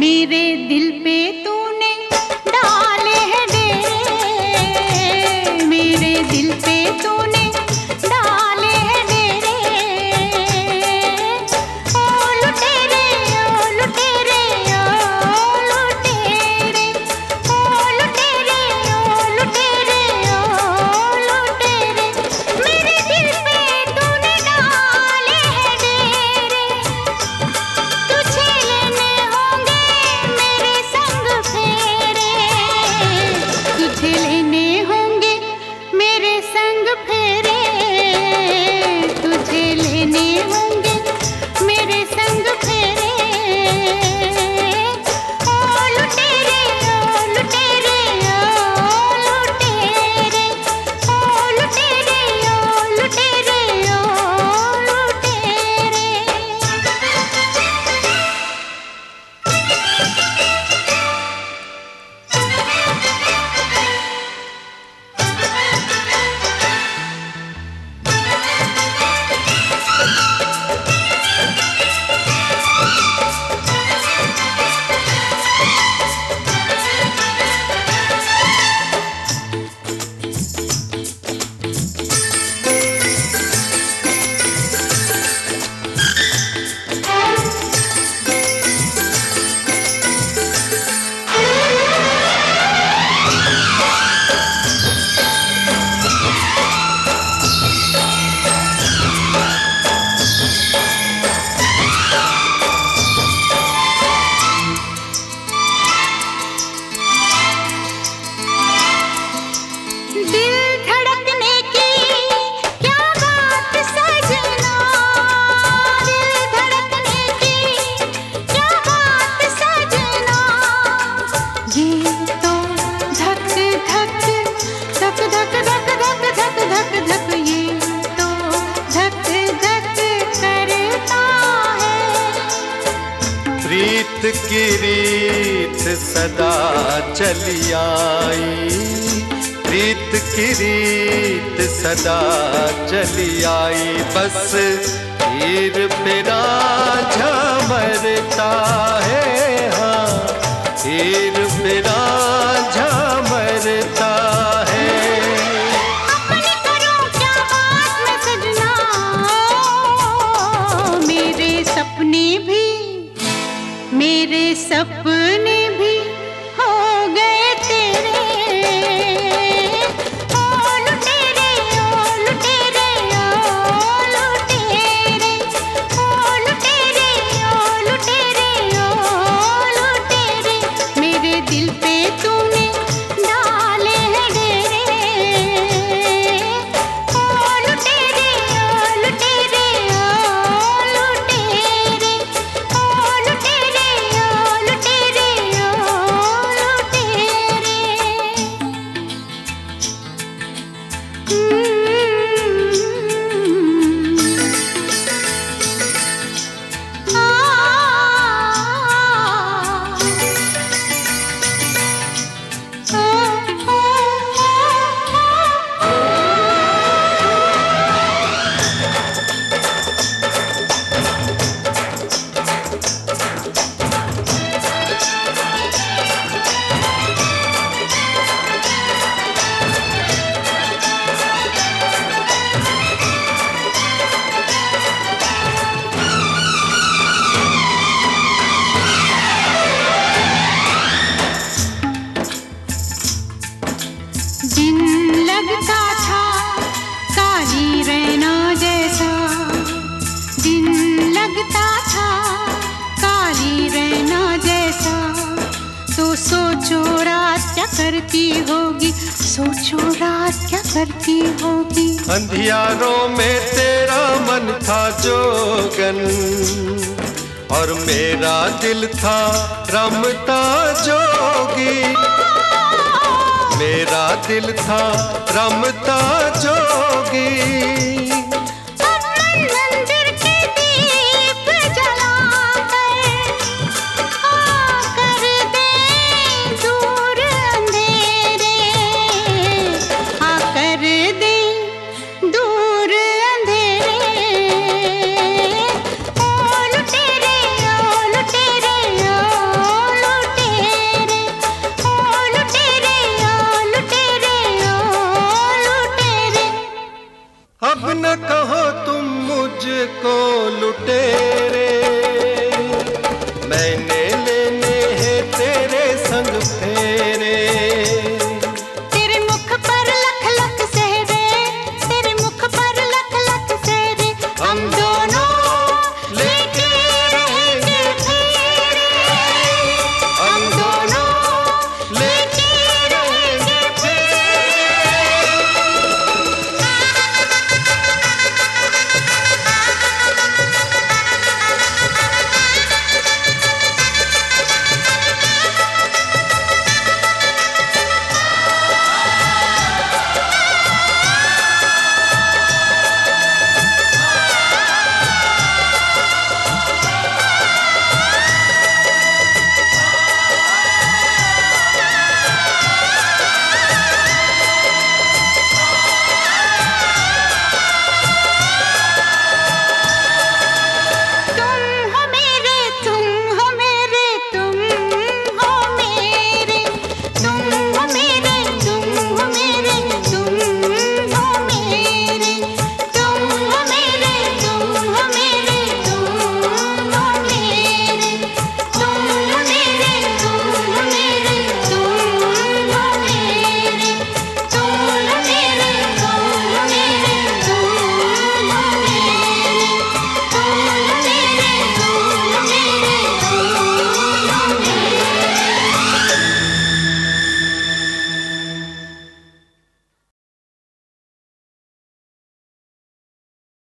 मेरे दिल रीत की रीत सदा चली आई। रीत की रीत सदा चली आई। बस हीर पे झमरता मरता है हाँ। तीर लगता था, काली रैना जैसा। दिन लगता था, काली रैना जैसा। तो सोचो रात क्या करती होगी, सोचो रात क्या करती होगी। अंधियारों में तेरा मन था जोगन, और मेरा दिल था रमता जो दिल था रमता जोगी। লুটের